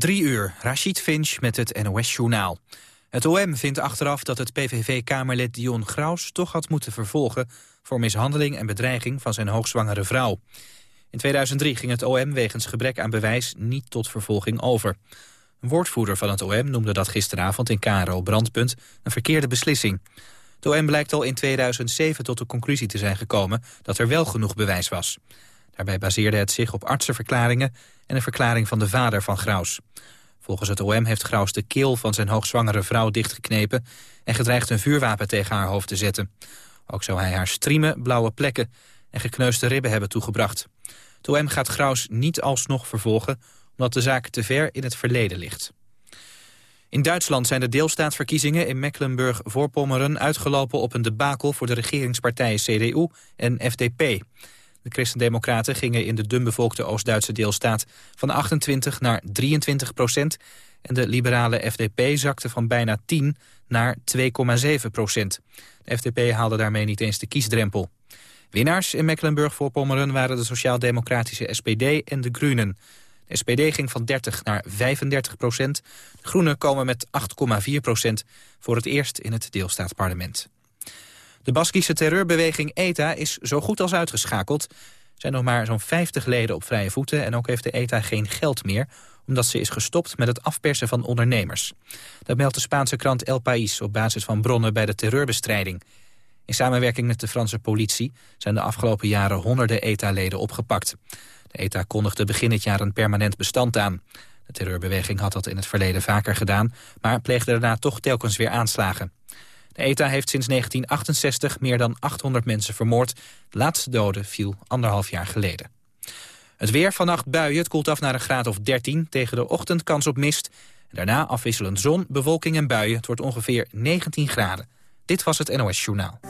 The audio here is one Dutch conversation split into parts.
Drie uur, Rachid Finch met het NOS-journaal. Het OM vindt achteraf dat het PVV-kamerlid Dion Graus toch had moeten vervolgen... voor mishandeling en bedreiging van zijn hoogzwangere vrouw. In 2003 ging het OM wegens gebrek aan bewijs niet tot vervolging over. Een woordvoerder van het OM noemde dat gisteravond in KRO Brandpunt een verkeerde beslissing. Het OM blijkt al in 2007 tot de conclusie te zijn gekomen dat er wel genoeg bewijs was. Daarbij baseerde het zich op artsenverklaringen en een verklaring van de vader van Graus. Volgens het OM heeft Graus de keel van zijn hoogzwangere vrouw dichtgeknepen... en gedreigd een vuurwapen tegen haar hoofd te zetten. Ook zou hij haar striemen, blauwe plekken en gekneusde ribben hebben toegebracht. Het OM gaat Graus niet alsnog vervolgen... omdat de zaak te ver in het verleden ligt. In Duitsland zijn de deelstaatsverkiezingen in Mecklenburg-Voorpommeren uitgelopen op een debakel voor de regeringspartijen CDU en FDP. De christendemocraten gingen in de dunbevolkte Oost-Duitse deelstaat van 28 naar 23 procent. En de liberale FDP zakte van bijna 10 naar 2,7 procent. De FDP haalde daarmee niet eens de kiesdrempel. Winnaars in Mecklenburg-Voorpommeren waren de sociaal-democratische SPD en de Groenen. De SPD ging van 30 naar 35 procent. De Groenen komen met 8,4 procent voor het eerst in het deelstaatsparlement. De Baskische terreurbeweging ETA is zo goed als uitgeschakeld. Er zijn nog maar zo'n 50 leden op vrije voeten... en ook heeft de ETA geen geld meer omdat ze is gestopt met het afpersen van ondernemers. Dat meldt de Spaanse krant El País op basis van bronnen bij de terreurbestrijding. In samenwerking met de Franse politie zijn de afgelopen jaren honderden ETA-leden opgepakt. De ETA kondigde begin het jaar een permanent bestand aan. De terreurbeweging had dat in het verleden vaker gedaan, maar pleegde daarna toch telkens weer aanslagen. De ETA heeft sinds 1968 meer dan 800 mensen vermoord. De laatste dode viel anderhalf jaar geleden. Het weer vannacht buien, het koelt af naar een graad of 13. Tegen de ochtend kans op mist. Daarna afwisselend zon, bewolking en buien. Het wordt ongeveer 19 graden. Dit was het NOS Journaal.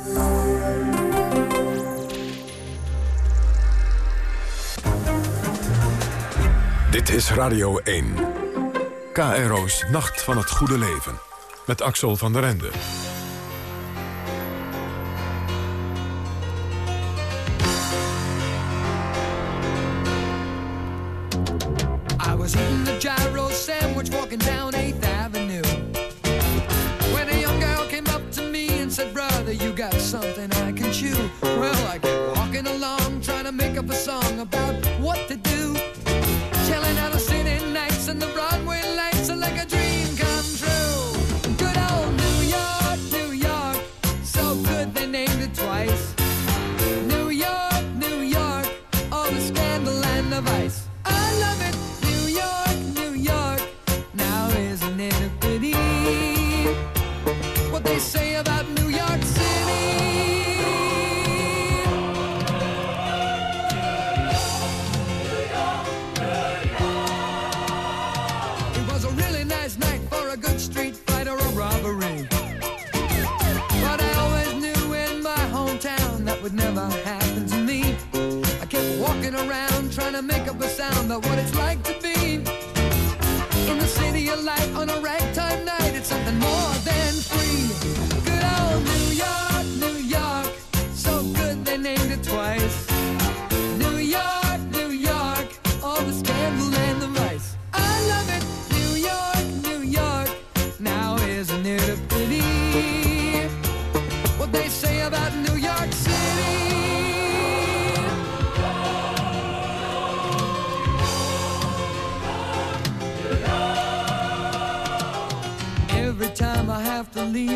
Dit is Radio 1. KRO's Nacht van het Goede Leven. Met Axel van der Ende. Sandwich walking down 8th Avenue. When a young girl came up to me and said, Brother, you got something I can chew. Well, I kept walking along, trying to make up a song about what to do. Telling how the city nights and the Broadway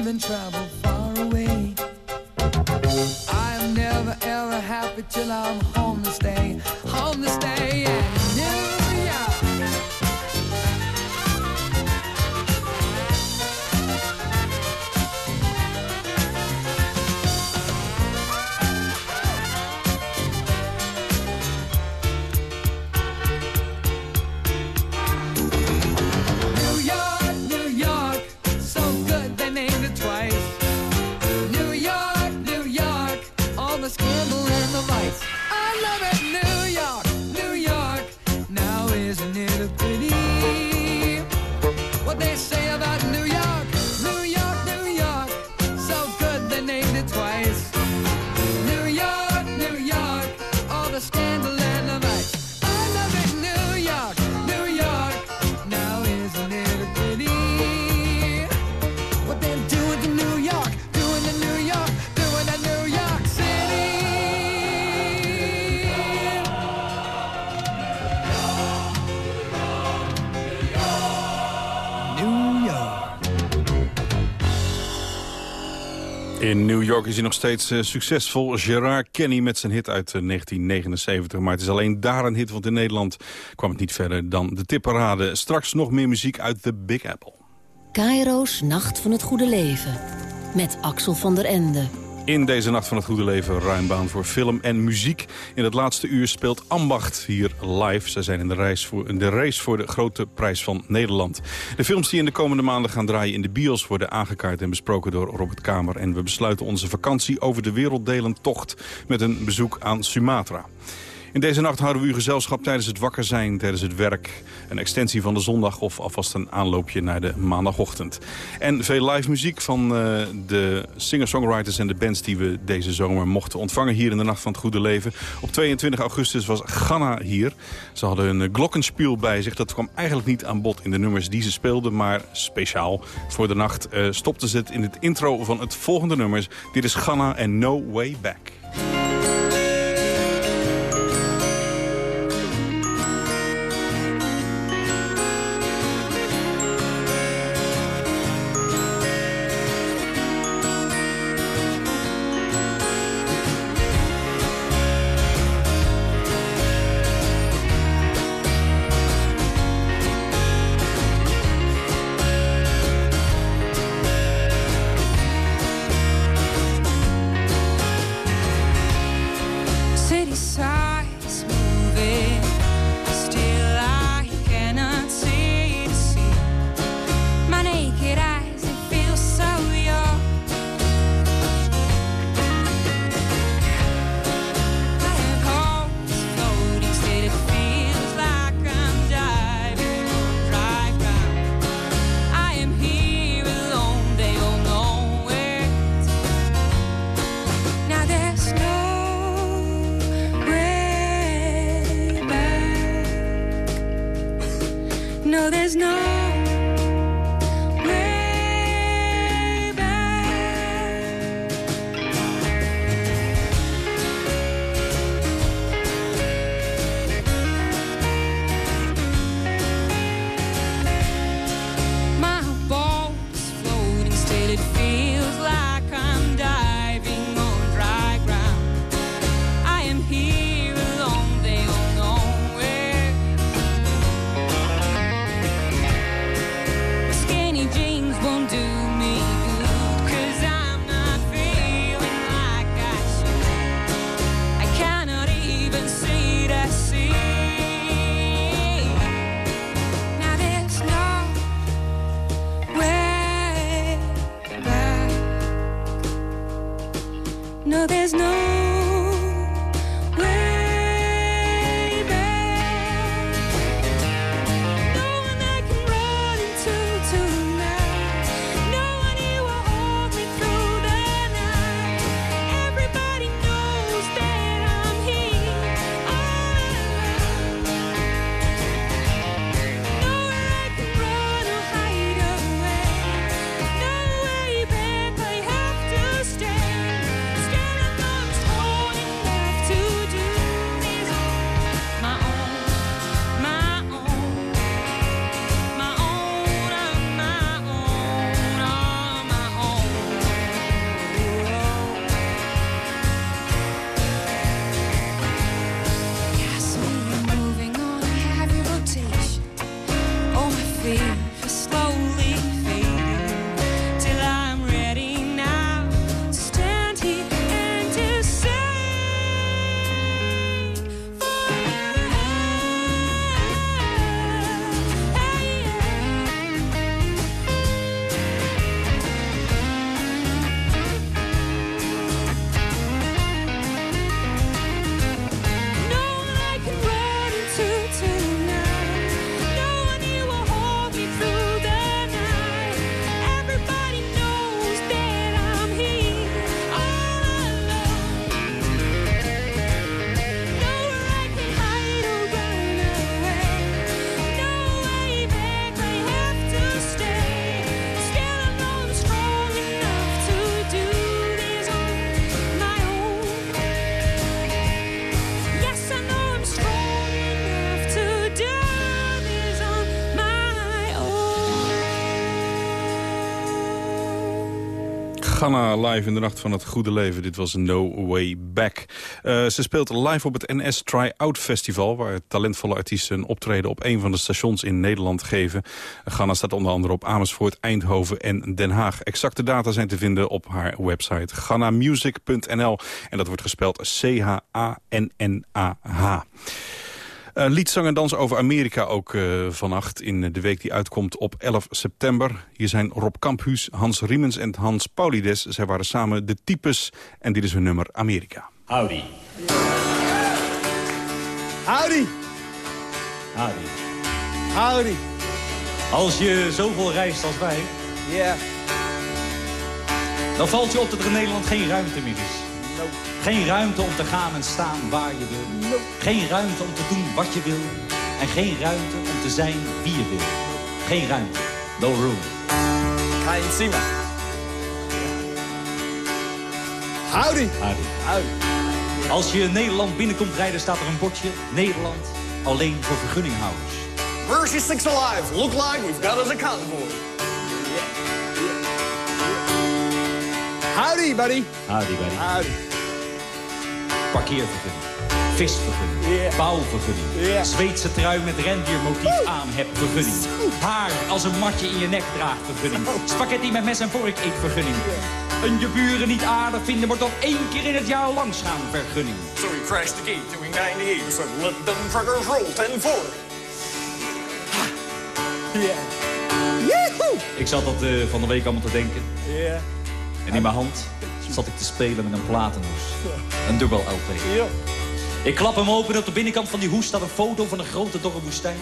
even travel New York is hij nog steeds uh, succesvol. Gerard Kenny met zijn hit uit uh, 1979. Maar het is alleen daar een hit, want in Nederland kwam het niet verder dan de tipparade. Straks nog meer muziek uit The Big Apple. Cairo's Nacht van het Goede Leven. Met Axel van der Ende. In deze Nacht van het Goede Leven ruim baan voor film en muziek. In het laatste uur speelt Ambacht hier live. Zij zijn in de, reis voor, de race voor de grote prijs van Nederland. De films die in de komende maanden gaan draaien in de bios... worden aangekaart en besproken door Robert Kamer. En we besluiten onze vakantie over de werelddelen tocht... met een bezoek aan Sumatra. In deze nacht houden we u gezelschap tijdens het wakker zijn, tijdens het werk. Een extensie van de zondag of alvast een aanloopje naar de maandagochtend. En veel live muziek van uh, de singer-songwriters en de bands die we deze zomer mochten ontvangen hier in de Nacht van het Goede Leven. Op 22 augustus was Ghana hier. Ze hadden een glockenspiel bij zich. Dat kwam eigenlijk niet aan bod in de nummers die ze speelden, maar speciaal voor de nacht uh, stopten ze het in het intro van het volgende nummer. Dit is Ghana en No Way Back. know there's no Ghana live in de Nacht van het Goede Leven. Dit was No Way Back. Uh, ze speelt live op het NS Try-Out Festival... waar talentvolle artiesten een optreden op een van de stations in Nederland geven. Ghana staat onder andere op Amersfoort, Eindhoven en Den Haag. Exacte data zijn te vinden op haar website ghanamusic.nl. En dat wordt gespeld C-H-A-N-N-A-H. Uh, lied, zang en dans over Amerika ook uh, vannacht in de week die uitkomt op 11 september. Hier zijn Rob Kamphuus, Hans Riemens en Hans Paulides. Zij waren samen de types en dit is hun nummer Amerika. Howdy. Howdy. Howdy. Howdy. Als je zoveel reist als wij... Ja. Yeah. Dan valt je op dat er in Nederland geen ruimte meer is. Geen ruimte om te gaan en staan waar je wil. Geen ruimte om te doen wat je wil. En geen ruimte om te zijn wie je wil. Geen ruimte. No room. Kein Zimmer. Howdy. Howdy. Howdy. Als je in Nederland binnenkomt rijden staat er een bordje. Nederland alleen voor vergunninghouders. Mercy Six Alive. Look like we've got us a convoy. Howdy, buddy. Howdy, buddy. Howdy. Parkeervergunning. Visvergunning. Yeah. Bouwvergunning. Yeah. Zweedse trui met rendiermotief aan heb vergunning. Haar als een matje in je nek draagt vergunning. Spaghetti met mes en vork eet vergunning. Een je buren niet aardig vinden wordt dan één keer in het jaar langs gaan vergunning. So we crashed the gate doing 98. So let them truckers roll 10 4. Yeah. Ik zat dat uh, van de week allemaal te denken. Yeah. En in mijn hand zat ik te spelen met een platenhoes. Een dubbel LP. Ik klap hem open en op de binnenkant van die hoes staat een foto van een grote dorre woestijn.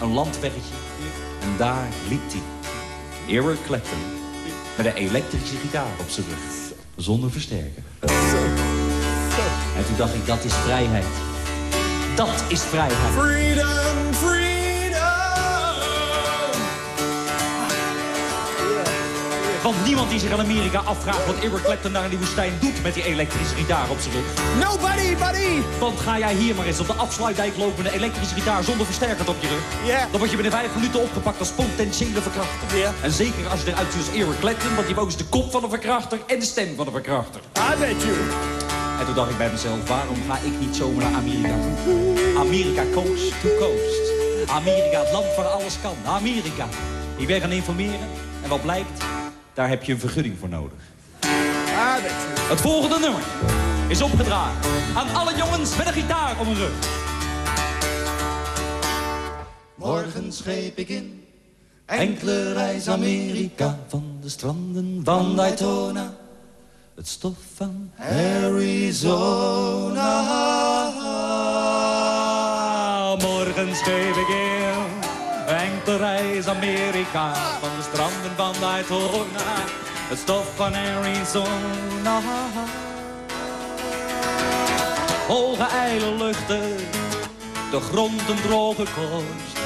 Een landweggetje. En daar liep hij. Eric Clapton. Met een elektrische gitaar op zijn rug. Zonder versterker. En toen dacht ik, dat is vrijheid. Dat is vrijheid. Freedom, freedom. Want niemand die zich aan Amerika afvraagt wat Eric Clapton daar in die woestijn doet met die elektrische gitaar op zijn rug. Nobody, buddy. Want ga jij hier maar eens op de afsluitdijk lopen met een elektrische gitaar zonder versterker op je rug. Ja. Dan word je binnen vijf minuten opgepakt als potentiële verkrachter. Ja. En zeker als je eruit ziet als Eric Clapton, want die ook eens de kop van een verkrachter en de stem van een verkrachter. I bet you. En toen dacht ik bij mezelf, waarom ga ik niet zomaar naar Amerika? Amerika coast to coast. Amerika, het land waar alles kan. Amerika. Ik ben gaan informeren en wat blijkt, daar heb je een vergunning voor nodig. You. Het volgende nummer is opgedragen aan alle jongens met een gitaar om hun rug. Morgen scheep ik in enkele reis Amerika van de stranden van Daytona. Het stof van Arizona. Morgen scheep ik in enkele reis Amerika van de stranden van Daytona. Het stof van Arizona. Hoge ijle luchten, de grond een droge kost.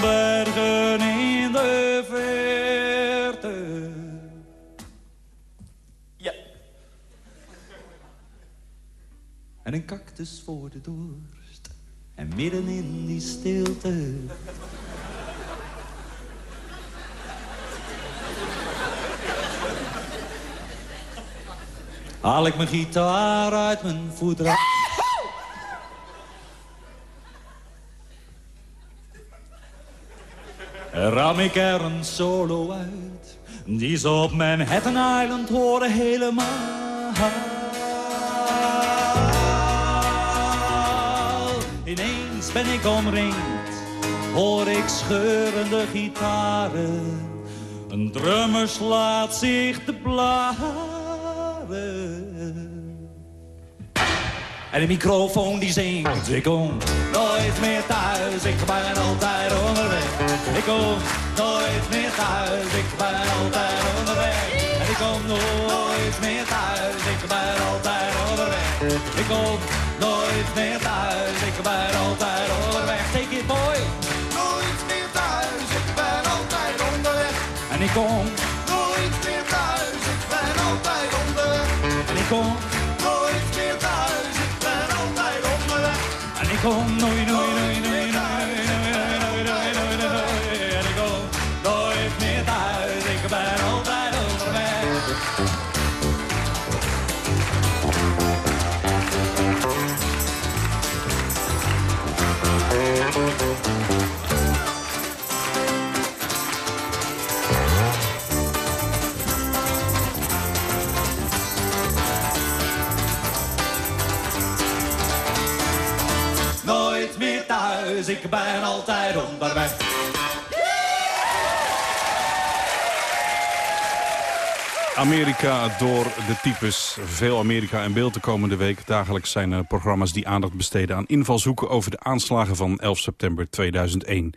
Bergen in de verte. Ja. En een cactus voor de dorst. En midden in die stilte. Haal ik mijn gitaar uit mijn voetrak. Ram ik er een solo uit. Die ze op Manhattan Island horen helemaal. Ineens ben ik omringd. Hoor ik scheurende gitaren. Een drummer slaat zich te blaren. En de microfoon die zingt. Ik kom nooit meer thuis, ik ben altijd onderweg. Ik kom nooit meer thuis, ik ben altijd onderweg. En ik kom nooit meer thuis, ik ben altijd onderweg. Ik kom nooit meer thuis, ik ben altijd onderweg. Take it boy. Nooit meer thuis, ik ben altijd onderweg. En ik kom, Nooit meer thuis, ik ben altijd onderweg. en ik kom, como ik ben altijd onderweg. Amerika door de types. Veel Amerika in beeld de komende week. Dagelijks zijn er programma's die aandacht besteden aan invalshoeken over de aanslagen van 11 september 2001.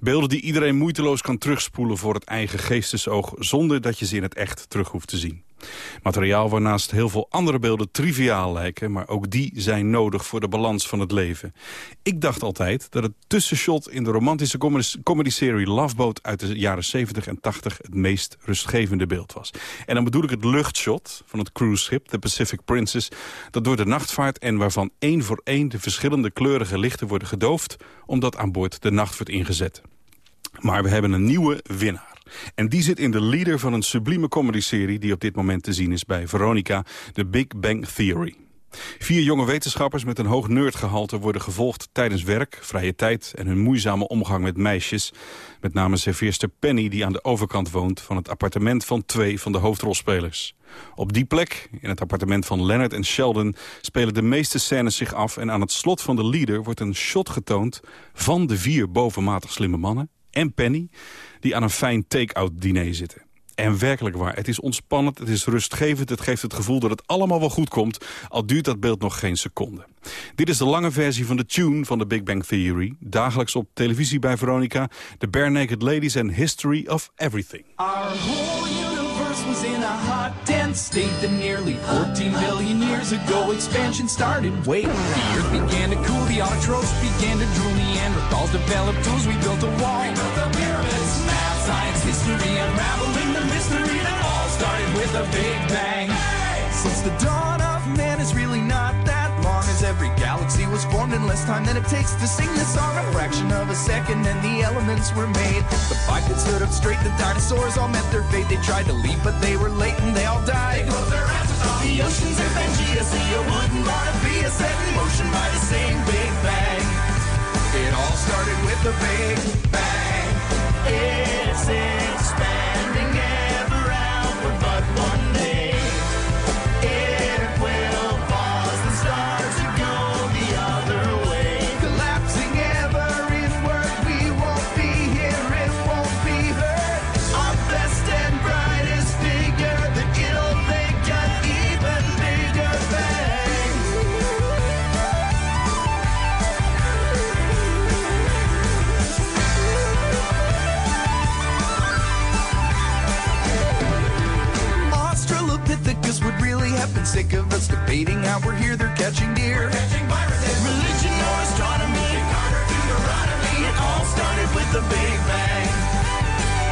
Beelden die iedereen moeiteloos kan terugspoelen voor het eigen geestesoog zonder dat je ze in het echt terug hoeft te zien. Materiaal waarnaast heel veel andere beelden triviaal lijken... maar ook die zijn nodig voor de balans van het leven. Ik dacht altijd dat het tussenshot in de romantische comedy-serie Loveboat... uit de jaren 70 en 80 het meest rustgevende beeld was. En dan bedoel ik het luchtshot van het cruiseschip, de Pacific Princess... dat door de nacht vaart en waarvan één voor één de verschillende kleurige lichten worden gedoofd... omdat aan boord de nacht wordt ingezet. Maar we hebben een nieuwe winnaar. En die zit in de leader van een sublieme comedyserie... die op dit moment te zien is bij Veronica, The Big Bang Theory. Vier jonge wetenschappers met een hoog nerdgehalte worden gevolgd tijdens werk, vrije tijd en hun moeizame omgang met meisjes. Met name serveerster Penny die aan de overkant woont van het appartement van twee van de hoofdrolspelers. Op die plek, in het appartement van Leonard en Sheldon, spelen de meeste scènes zich af en aan het slot van de leader wordt een shot getoond van de vier bovenmatig slimme mannen en Penny die aan een fijn take-out diner zitten. En werkelijk waar, het is ontspannend, het is rustgevend... het geeft het gevoel dat het allemaal wel goed komt... al duurt dat beeld nog geen seconde. Dit is de lange versie van de tune van de Big Bang Theory. Dagelijks op televisie bij Veronica. The Bare Naked Ladies and History of Everything. Universe was in a hot, dense state that nearly 14 billion years ago expansion started. Wait, the earth began to cool, the autotrophs began to drool, Neanderthals developed tools, we built a wall. We built the pyramids, math, science, history, unraveling the mystery that all started with a big bang. Since the dawn of man is really not was formed in less time than it takes to sing this song. A fraction of a second and the elements were made. The bipeds stood up straight, the dinosaurs all met their fate. They tried to leave, but they were late and they all died. They closed their asses off the oceans and Pangea. See, you wouldn't want to be a set in motion by the same Big Bang. It all started with the Big Bang. It's sick of us debating how we're here, they're catching deer. Religion or astronomy, Deuteronomy, it all started with the Big Bang.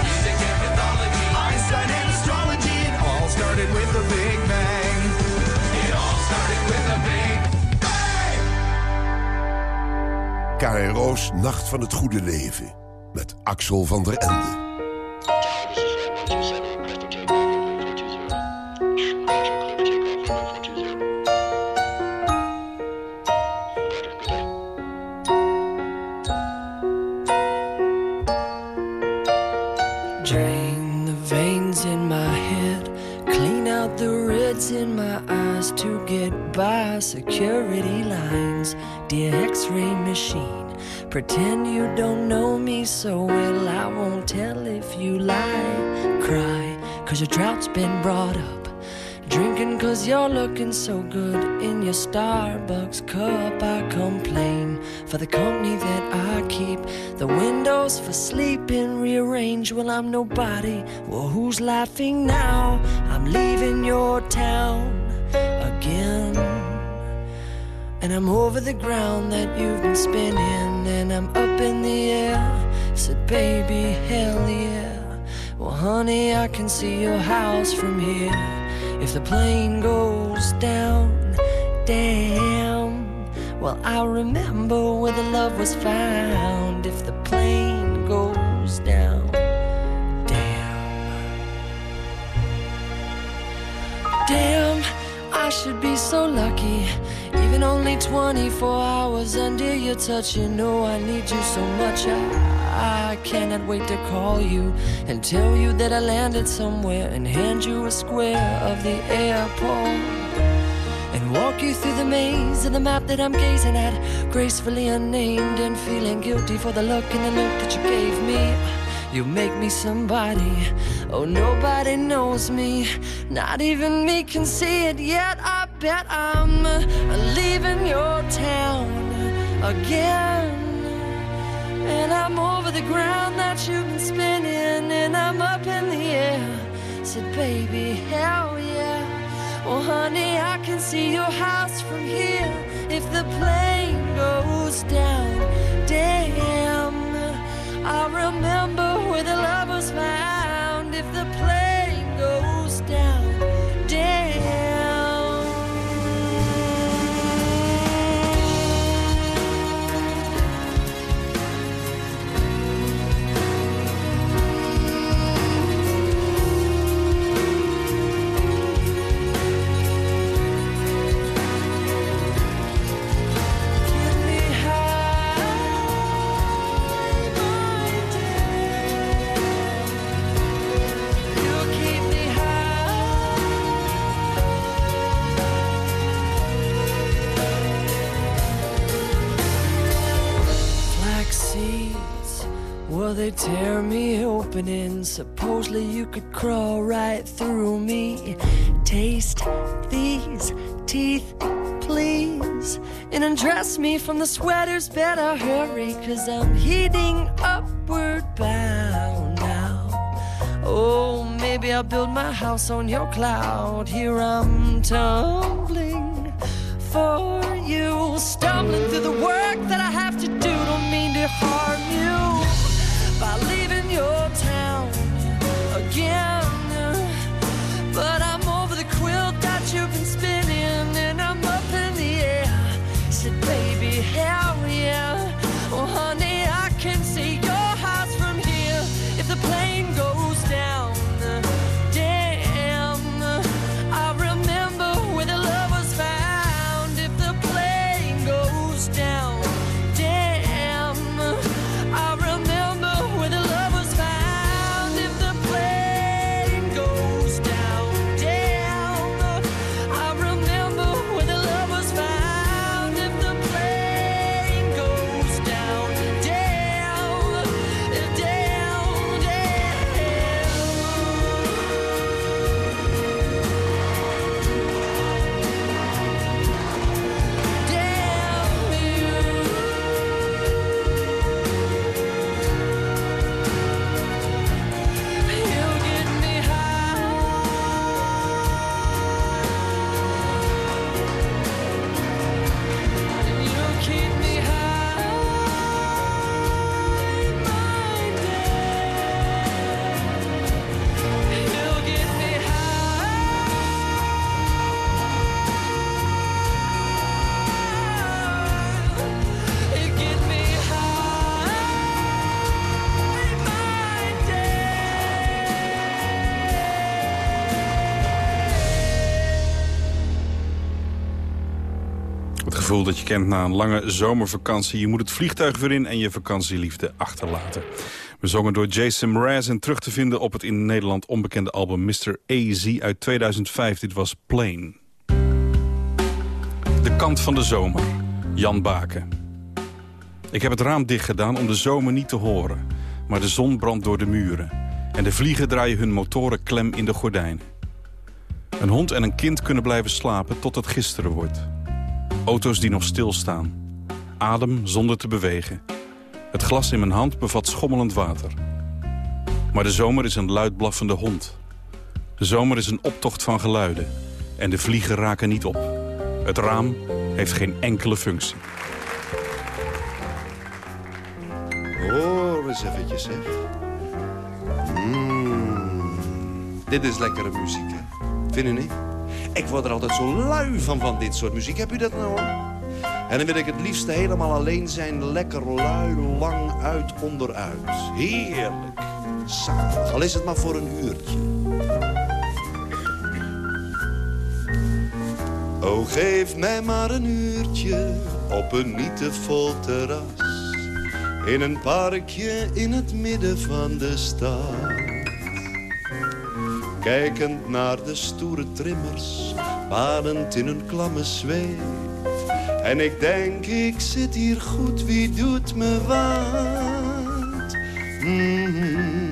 Music and mythology, Einstein and astrology, it all started with the Big Bang. It all started with the Big Bang. KRO's Nacht van het Goede Leven. Met Axel van der Ende. Pretend you don't know me so well. I won't tell if you lie. Cry, cause your drought's been brought up. Drinking cause you're looking so good in your Starbucks cup. I complain for the company that I keep. The windows for sleeping rearranged. Well, I'm nobody. Well, who's laughing now? I'm leaving your town again. And I'm over the ground that you've been spinning. And I'm up in the air. Said, baby, hell yeah. Well, honey, I can see your house from here. If the plane goes down, damn. Well, I'll remember where the love was found. If the plane goes down, damn. Damn, I should be so lucky. Even only 24 hours under your touch, you know I need you so much. I, I cannot wait to call you and tell you that I landed somewhere and hand you a square of the airport. And walk you through the maze of the map that I'm gazing at, gracefully unnamed and feeling guilty for the look and the look that you gave me. You make me somebody. Oh, nobody knows me. Not even me can see it yet. I bet I'm leaving your town again. And I'm over the ground that you've been spinning, and I'm up in the air. Said, baby, hell yeah. Well, honey, I can see your house from here. If the plane goes down, damn. I remember where the love was found. They tear me open and supposedly you could crawl right through me. Taste these teeth, please, and undress me from the sweaters. Better hurry, cause I'm heading upward bound now. Oh, maybe I'll build my house on your cloud. Here I'm tumbling for you, stumbling through the work that I have to do. Don't mean to harm you na een lange zomervakantie. Je moet het vliegtuig weer in en je vakantieliefde achterlaten. We zongen door Jason Mraz en terug te vinden op het in Nederland onbekende album Mr. AZ uit 2005. Dit was Plain. De kant van de zomer. Jan Baken. Ik heb het raam dicht gedaan om de zomer niet te horen. Maar de zon brandt door de muren. En de vliegen draaien hun motoren klem in de gordijn. Een hond en een kind kunnen blijven slapen tot het gisteren wordt. Auto's die nog stilstaan. Adem zonder te bewegen. Het glas in mijn hand bevat schommelend water. Maar de zomer is een luidblaffende hond. De zomer is een optocht van geluiden. En de vliegen raken niet op. Het raam heeft geen enkele functie. Hoor eens eventjes, zeg. Mm, dit is lekkere muziek? Vind u niet? Ik word er altijd zo lui van, van dit soort muziek. Heb u dat nou? En dan wil ik het liefst helemaal alleen zijn. Lekker lui, lang uit, onderuit. Heerlijk. Zalig. Al is het maar voor een uurtje. Oh, geef mij maar een uurtje op een niet te vol terras. In een parkje in het midden van de stad. Kijkend naar de stoere trimmers badend in een klamme zweet. En ik denk, ik zit hier goed, wie doet me wat? Mm-hmm.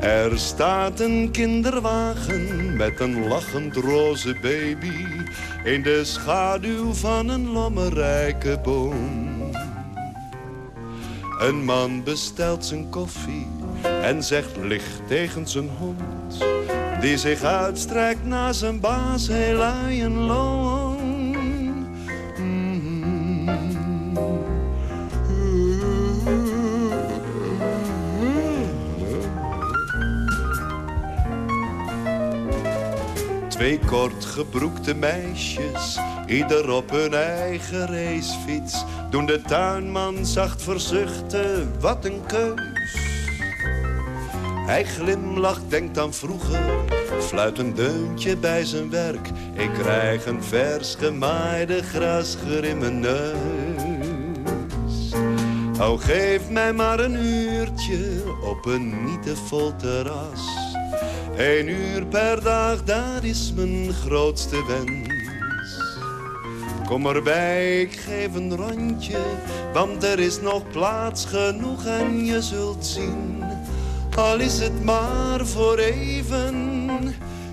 Er staat een kinderwagen met een lachend roze baby in de schaduw van een lommerrijke boom. Een man bestelt zijn koffie en zegt licht tegen zijn hond, die zich uitstrekt naar zijn baas heel loon. Twee kortgebroekte meisjes, ieder op hun eigen racefiets, doen de tuinman zacht verzuchten, wat een keus. Hij glimlacht, denkt aan vroeger, fluit een deuntje bij zijn werk. Ik krijg een vers gemaaide grasger in mijn neus. Oh, geef mij maar een uurtje op een niet te vol terras. Eén uur per dag, dat is mijn grootste wens. Kom erbij, ik geef een rondje, want er is nog plaats genoeg en je zult zien. Al is het maar voor even,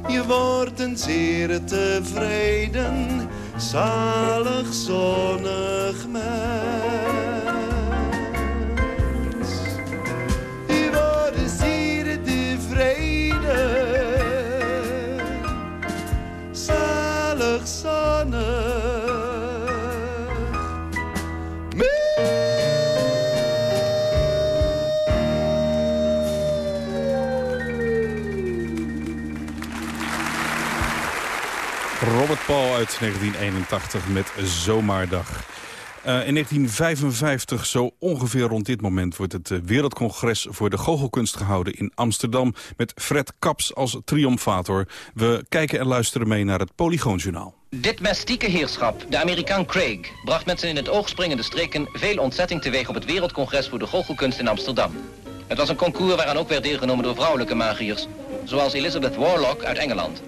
je wordt een zeer tevreden, zalig zonnig mens. Paul uit 1981 met Zomaardag. Eh, in 1955, zo ongeveer rond dit moment... wordt het eh, Wereldcongres voor de Goochelkunst gehouden in Amsterdam... met Fred Kaps als triomfator. We kijken en luisteren mee naar het Polygoonjournaal. Dit mystieke heerschap, de Amerikaan Craig, bracht met zijn in het oog springende streken veel ontzetting teweeg op het Wereldcongres voor de Goochelkunst in Amsterdam. Het was een concours waaraan ook werd deelgenomen door vrouwelijke magiërs, zoals Elizabeth Warlock uit Engeland.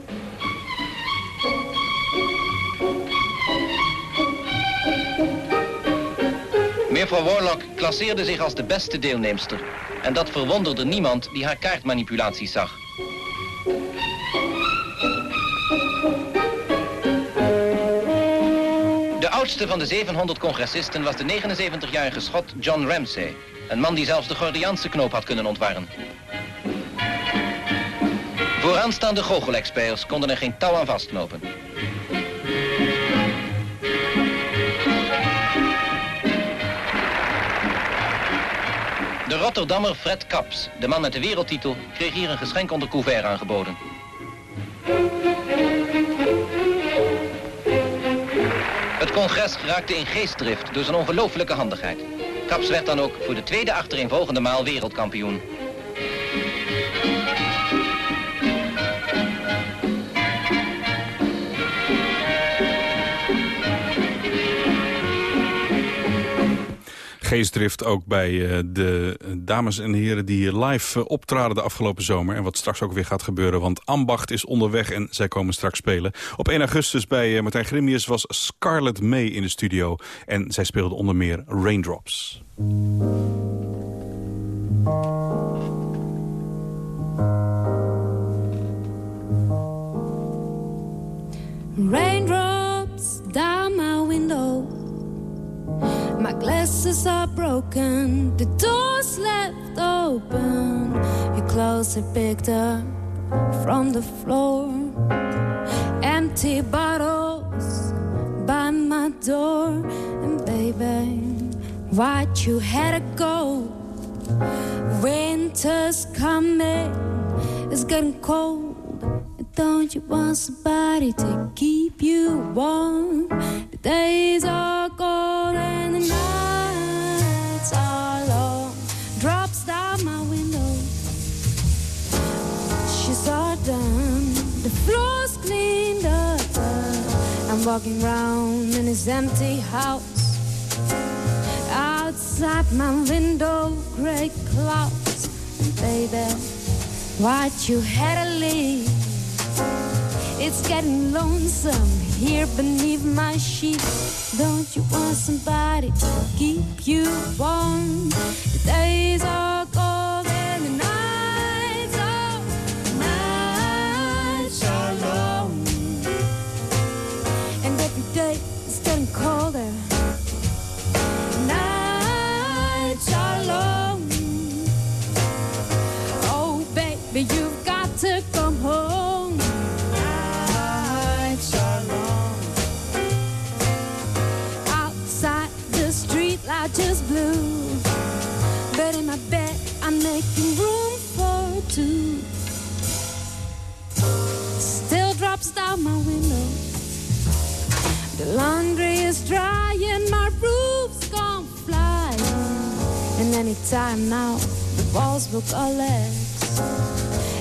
Mevrouw Warlock klasseerde zich als de beste deelnemster. En dat verwonderde niemand die haar kaartmanipulaties zag. De oudste van de 700 congressisten was de 79-jarige schot John Ramsay. Een man die zelfs de Gordiaanse knoop had kunnen ontwarren. Vooraanstaande goochel-experts konden er geen touw aan vastknopen. De Rotterdammer Fred Kaps, de man met de wereldtitel, kreeg hier een geschenk onder couvert aangeboden. Het congres raakte in geestdrift door zijn ongelooflijke handigheid. Kaps werd dan ook voor de tweede achtereenvolgende maal wereldkampioen. Geestdrift ook bij eh, de dames en heren die live eh, optraden de afgelopen zomer. En wat straks ook weer gaat gebeuren, want Ambacht is onderweg en zij komen straks spelen. Op 1 augustus bij eh, Martijn Grimius was Scarlett May in de studio. En zij speelde onder meer Raindrops. Raindrops down my window. My glasses are broken, the door's left open. Your clothes are picked up from the floor. Empty bottles by my door. And baby, why'd you had to go? Winter's coming, it's getting cold. Don't you want somebody to keep you warm? The days are cold and the nights are long. Drops down my window. She's all done. The floor's cleaned up. I'm walking round in this empty house. Outside my window, gray clouds. Baby, why'd you had to leave? It's getting lonesome here beneath my sheets. Don't you want somebody to keep you warm? The days are cold and the nights are nights are long. And every day it's getting colder. Anytime now, the walls will collapse.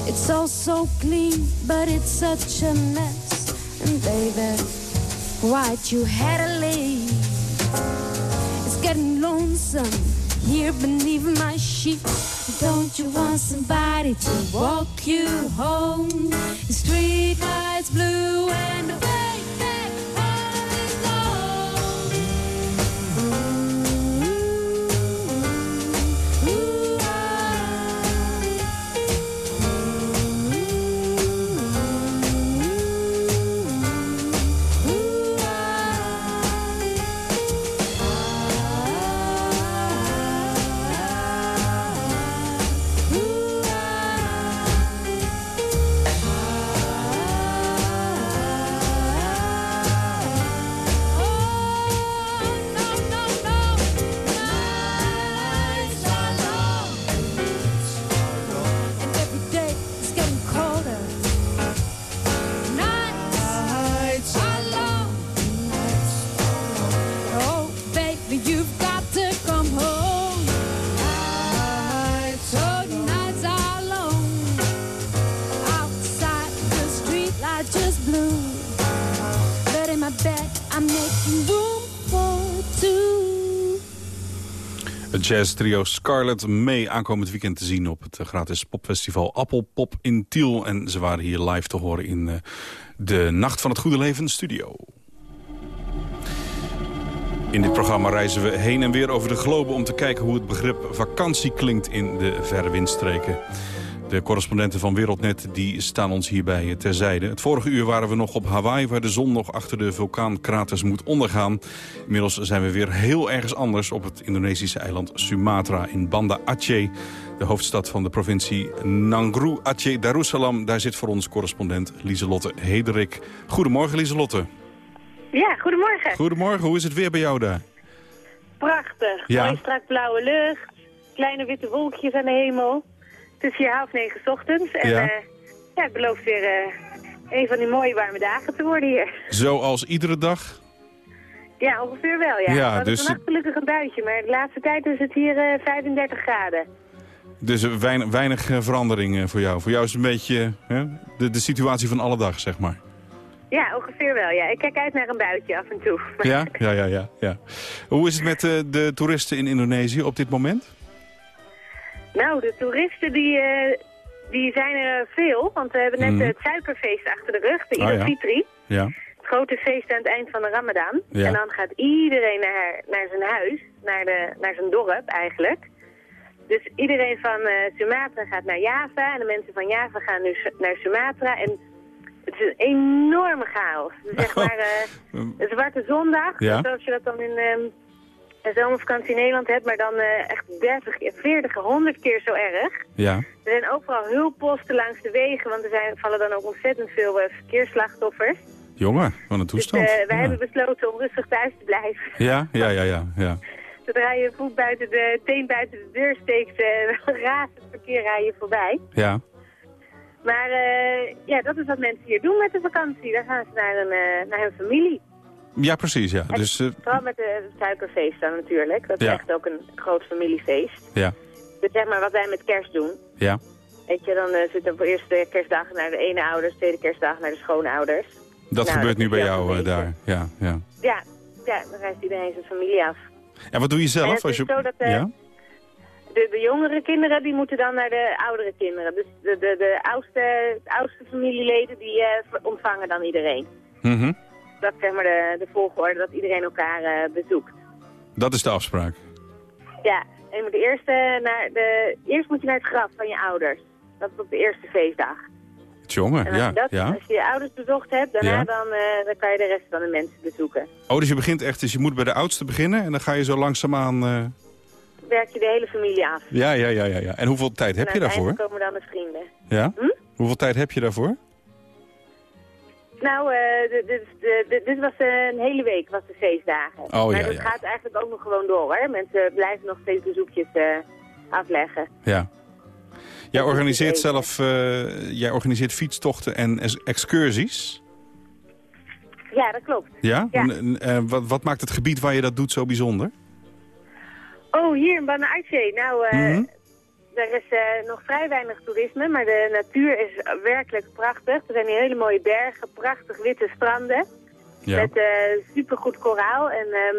It's all so clean, but it's such a mess. And baby, why'd you had to leave? It's getting lonesome here beneath my sheets. Don't you want somebody to walk you home? The street lights blue and the jazz trio Scarlett mee aankomend weekend te zien op het eh, gratis popfestival Appelpop in Tiel. En ze waren hier live te horen in eh, de Nacht van het Goede Leven studio. In dit programma reizen we heen en weer over de globe om te kijken hoe het begrip vakantie klinkt in de verre windstreken. De correspondenten van Wereldnet die staan ons hierbij terzijde. Het vorige uur waren we nog op Hawaii... waar de zon nog achter de vulkaankraters moet ondergaan. Inmiddels zijn we weer heel ergens anders... op het Indonesische eiland Sumatra in Banda Aceh. De hoofdstad van de provincie Nangru Aceh Darussalam. Daar zit voor ons correspondent Lieselotte Hederik. Goedemorgen Lieselotte. Ja, goedemorgen. Goedemorgen, hoe is het weer bij jou daar? Prachtig. Ja. Mooi strak blauwe lucht. Kleine witte wolkjes aan de hemel. Het is hier half negen 's ochtends. En Ja. ja, ja het belooft weer eh, een van die mooie warme dagen te worden hier. Zoals iedere dag? Ja, ongeveer wel, ja. Ja, We dus- vannacht gelukkig een buitje, maar de laatste tijd is het hier eh, 35 graden. Dus eh, weinig, weinig eh, verandering eh, voor jou. Voor jou is het een beetje hè, de, de situatie van alle dag, zeg maar. Ja, ongeveer wel, ja. Ik kijk uit naar een buitje af en toe. Ja, ja, ja, ja. ja. Hoe is het met eh, de toeristen in Indonesië op dit moment? Nou, de toeristen die, eh, die zijn er veel, want we hebben net Mhm. het suikerfeest achter de rug, de Ah. Idul Fitri. Ja. Het grote feest aan het eind van de Ramadan. Ja. En dan gaat iedereen naar, naar zijn huis, naar, de, naar zijn dorp eigenlijk. Dus iedereen van eh, Sumatra gaat naar Java en de mensen van Java gaan nu naar Sumatra. En het is een enorme chaos. Zeg maar eh, een zwarte zondag, Ja. zoals je dat dan in ehm, een zomervakantie in Nederland hebt, maar dan eh, echt 30, 40, 100 keer zo erg. Ja. Er zijn overal hulpposten langs de wegen, want er zijn, vallen dan ook ontzettend veel eh, verkeersslachtoffers. Jongen, wat een Dus toestand. eh, wij ja. hebben besloten om rustig thuis te blijven. ja, ja, ja, ja, ja. Zodra je voet buiten de teen buiten de deur steekt, uh, raast het verkeer rij je voorbij. Ja, Maar ja, dat is wat mensen hier doen met de vakantie. Dan gaan ze naar, een, naar hun familie. Ja precies, ja. En Dus, eh, Vooral met de, het suikerfeest dan natuurlijk. Dat is Ja. echt ook een groot familiefeest. ja, Dus zeg maar wat wij met kerst doen. ja. Weet je, dan uh, zitten voor eerste kerstdag naar de ene ouders, tweede kerstdag naar de schoonouders. Dat Nou, gebeurt dat nu bij jou eh, daar. Ja, ja. Ja, ja, dan reist iedereen zijn familie af. En wat doe je zelf? het Als je... zo dat, ja? De, de jongere kinderen die moeten dan naar de oudere kinderen. Dus de, de, de oudste, oudste familieleden die ontvangen dan iedereen. Mhm. Dat is zeg maar de, de volgorde dat iedereen elkaar eh, bezoekt. Dat is de afspraak. Ja, en je moet eerst, eh, naar de, eerst moet je naar het graf van je ouders. Dat is op de eerste feestdag. Jongen, En als, ja. je, dat, ja. als je je ouders bezocht hebt, daarna Ja. dan, eh, dan kan je de rest van de mensen bezoeken. Oh, dus je begint echt, dus je moet bij de oudste beginnen en dan ga je zo langzaamaan... eh Werk je de hele familie af. Ja, ja, ja, ja, ja. En hoeveel tijd heb je daarvoor? uiteindelijk komen dan de vrienden. Ja? Hm? Hoeveel tijd heb je daarvoor? Nou, eh, dit, was een hele week, was de feestdagen. Oh, maar ja, dat ja. gaat eigenlijk ook nog gewoon door, hoor. Mensen blijven nog steeds bezoekjes eh, afleggen. Ja. Jij organiseert zelf, eh, jij organiseert fietstochten en es- excursies. Ja, dat klopt. Ja? Ja. En, en, wat, wat maakt het gebied waar je dat doet zo bijzonder? Oh, hier in Bana Aceh. Nou, Mhm. Er is eh, nog vrij weinig toerisme, maar de natuur is werkelijk prachtig. Er zijn hier hele mooie bergen, prachtig witte stranden. Ja. Met eh, supergoed koraal. En ehm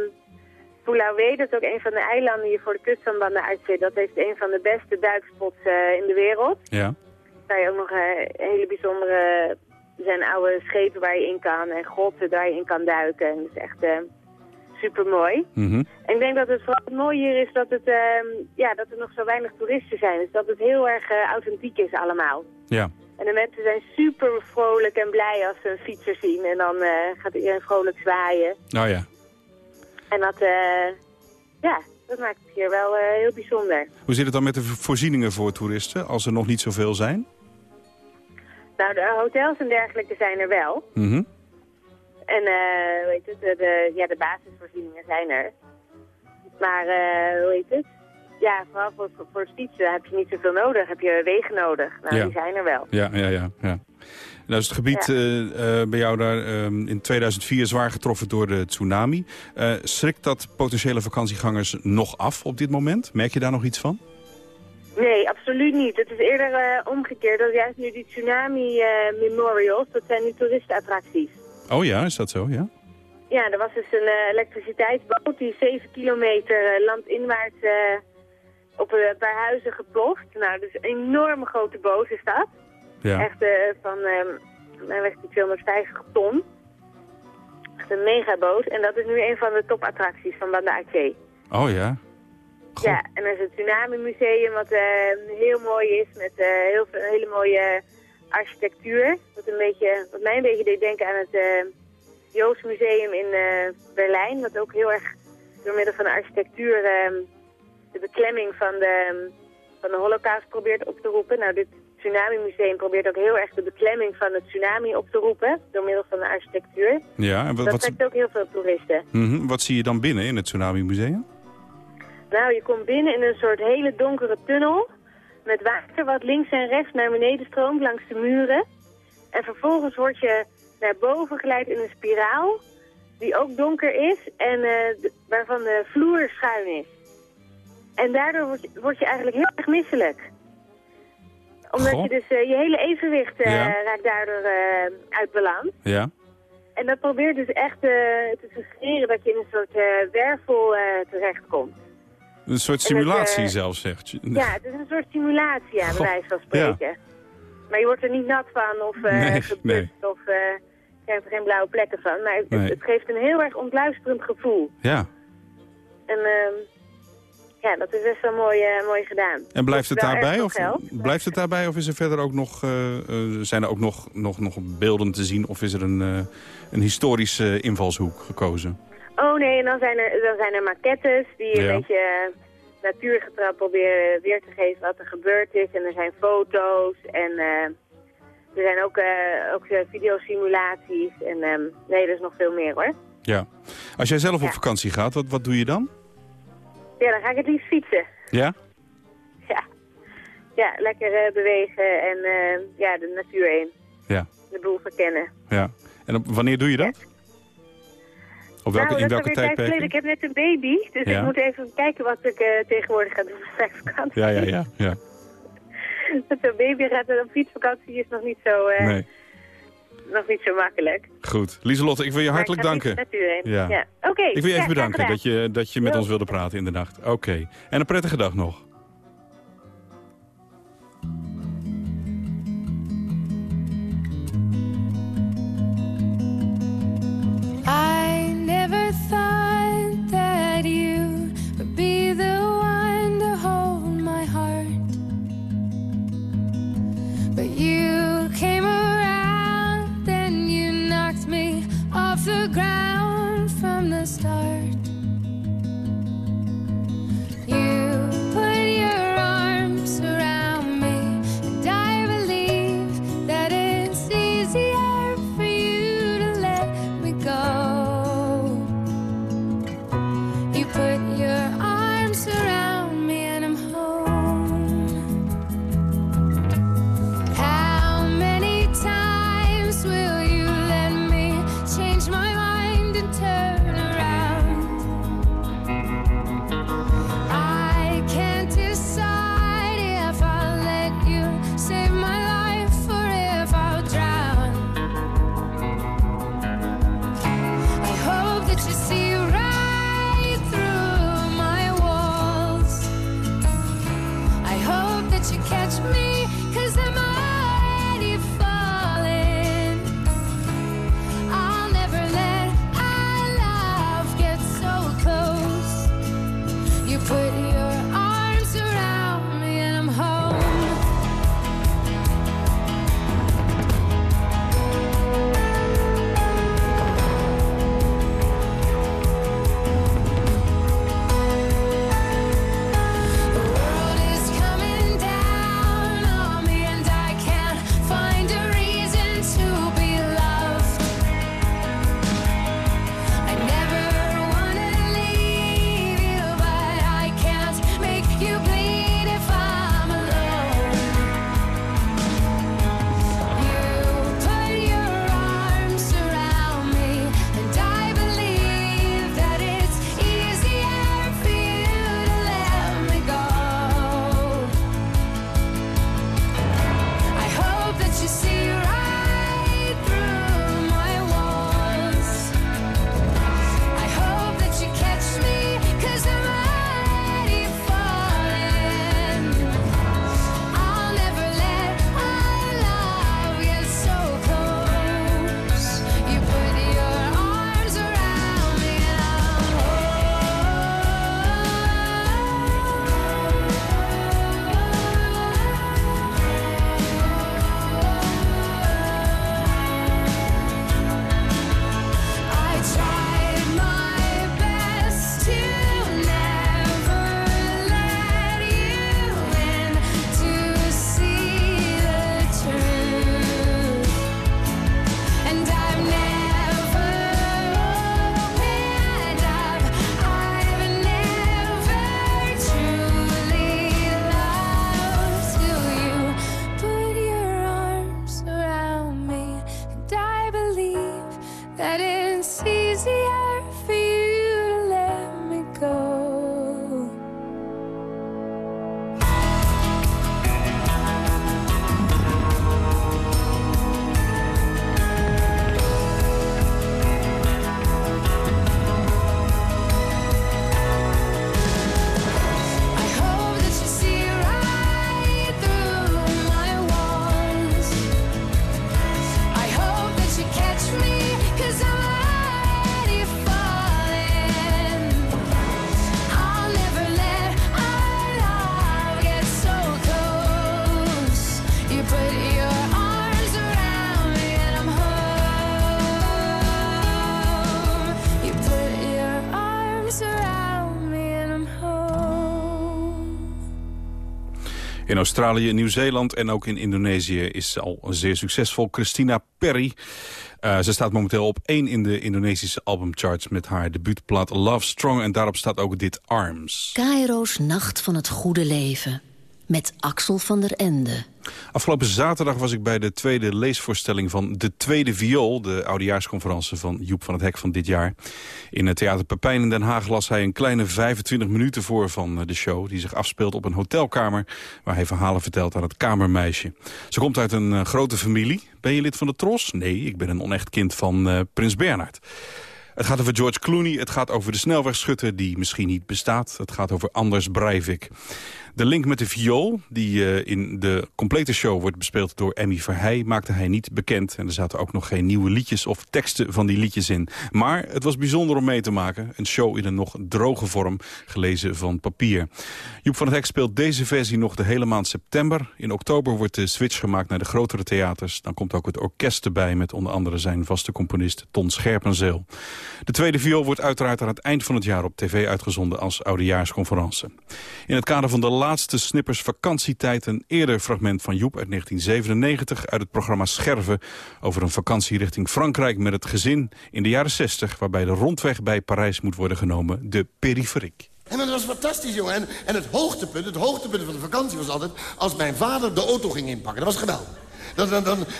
Pulauwe, dat is ook een van de eilanden hier voor de kust van Banda Aceh. Dat heeft een van de beste duikspots eh, in de wereld. Ja. Daar je ook nog hele bijzondere... Er zijn oude schepen waar je in kan en grotten waar je in kan duiken. En dat is echt super mooi. Mhm. En ik denk dat het vooral het mooie hier is dat, het, ehm, ja, dat er nog zo weinig toeristen zijn. Dus dat het heel erg eh, authentiek is allemaal. Ja. En de mensen zijn super vrolijk en blij als ze een fietser zien. En dan eh, gaat iedereen vrolijk zwaaien. Nou ja. En dat, eh, ja, dat maakt het hier wel heel bijzonder. Hoe zit het dan met de vo- voorzieningen voor toeristen, als er nog niet zoveel zijn? Nou, de hotels en dergelijke zijn er wel. Mhm. En eh, hoe heet het, de, de, ja, de basisvoorzieningen zijn er. Maar, eh, hoe heet het? Ja, vooral voor, voor, voor fietsen heb je niet zoveel nodig. Heb je wegen nodig. Nou, Ja. die zijn er wel. Ja, ja, ja. ja. Nou is het gebied Ja. eh, bij jou daar ehm, in 2004 zwaar getroffen door de tsunami. Schrikt dat potentiële vakantiegangers nog af op dit moment? Merk je daar nog iets van? Nee, absoluut niet. Het is eerder omgekeerd. Dat is juist nu die tsunami memorials, dat zijn nu toeristenattracties. Oh ja, is dat zo? Ja. Ja, er was dus een eh, elektriciteitsboot die 7 kilometer eh, landinwaarts eh, op een paar huizen geploft. Nou, dus een enorme grote boot is dat. Ja. Echt van, eh voor mij weegt die 250 ton. Echt een megaboot. En dat is nu een van de topattracties van Banda Aceh. Oh ja. Ja, en er is het Tsunami Museum wat heel mooi is met heel veel, hele mooie architectuur. Wat, een beetje, wat mij een beetje deed denken aan het eh Joods Museum in eh, Berlijn. Wat ook heel erg door middel van de architectuur eh, de beklemming van de, van de holocaust probeert op te roepen. Nou, dit Tsunami Museum probeert ook heel erg de beklemming van het tsunami op te roepen. Door middel van de architectuur. Ja, en wat, Dat wat, trekt ook heel veel toeristen. mhm, wat zie je dan binnen in het Tsunami Museum? Nou, je komt binnen in een soort hele donkere tunnel. Met water wat links en rechts naar beneden stroomt langs de muren. En vervolgens word je naar boven geleid in een spiraal. Die ook donker is en eh, waarvan de vloer schuin is. En daardoor word je, word je eigenlijk heel erg misselijk. Omdat Goh. je dus eh, je hele evenwicht eh, Ja. raakt daardoor uit balans. Ja. En dat probeert dus echt te suggereren dat je in een soort wervel terechtkomt. Een soort het, simulatie eh, zelfs, zegt je. Ja, het is een soort simulatie, ja, bij wijze van spreken. Maar je wordt er niet nat van of Nee, nee. of eh krijgt er geen blauwe plekken van. Maar het, Nee. het geeft een heel erg ontluisterend gevoel. Ja. En ehm, ja, dat is best wel mooi, mooi gedaan. En blijft het daarbij? Of, geld. blijft het daarbij of is er verder ook nog, zijn er ook nog, nog, nog beelden te zien? Of is er een, een historische invalshoek gekozen? Oh nee, en dan zijn er, dan zijn er maquettes die een Ja. beetje eh, natuurgetrouw proberen weer te geven wat er gebeurd is. En er zijn foto's en eh, er zijn ook, eh ook videosimulaties. En ehm, nee, er is nog veel meer hoor. Ja. Als jij zelf op vakantie gaat, wat, wat doe je dan? Ja, dan ga ik het liefst fietsen. Ja? Ja, ja lekker bewegen en ja, de natuur in. Ja. De boel verkennen. ja. En op, wanneer doe je dat? Op welke, nou, in welke geleden. Ik heb net een baby, dus ik moet even kijken wat ik eh, tegenwoordig ga doen op. Ja, ja, ja. ja. dat zo'n baby gaat en op fietsvakantie is nog niet zo... Eh, nog niet zo makkelijk. Goed. Lieselotte, ik wil je hartelijk danken. Met u. Ja. Oké. Ik wil je even bedanken dat je, dat je met ons wilde praten in de nacht. Oké. En een prettige dag nog. Australië, Nieuw-Zeeland en ook in Indonesië is al zeer succesvol. Christina Perry. Eh, ze staat momenteel op één in de Indonesische albumcharts met haar debuutplaat Love Strong. En daarop staat ook dit Arms. Cairo's Nacht van het Goede Leven. Axel van der Ende. Afgelopen zaterdag was ik bij de tweede leesvoorstelling van De Tweede Viool... de oudejaarsconferentie van Joep van het Hek van dit jaar. In het Theater Pepijn in Den Haag las hij een kleine 25 minuten voor van eh, de show... die zich afspeelt op een hotelkamer... waar hij verhalen vertelt aan het kamermeisje. Ze komt uit een uh, grote familie. Ben je lid van de Tros? Nee, ik ben een onecht kind van uh, Prins Bernhard. Het gaat over George Clooney, het gaat over de snelwegschutter die misschien niet bestaat. Het gaat over Anders Breivik. De link met de viool, die uh, in de complete show wordt bespeeld door Emmy Verheij, maakte hij niet bekend. En er zaten ook nog geen nieuwe liedjes of teksten van die liedjes in. Maar het was bijzonder om mee te maken. Een show in een nog droge vorm, gelezen van papier. Joep van het Hek speelt deze versie nog de hele maand september. In oktober wordt de switch gemaakt naar de grotere theaters. Dan komt ook het orkest erbij met onder andere zijn vaste componist Ton Scherpenzeel. De tweede viool wordt uiteraard aan het eind van het jaar op tv uitgezonden als oudejaarsconferentie. In het kader van de laatste snippers vakantietijd... een eerder fragment van Joep uit 1997 uit het programma Scherven... over een vakantie richting Frankrijk met het gezin in de jaren 60... waarbij de rondweg bij Parijs moet worden genomen, de periferiek. En dat was fantastisch, jongen. En, het hoogtepunt, het hoogtepunt van de vakantie was altijd... als mijn vader de auto ging inpakken. Dat was geweldig.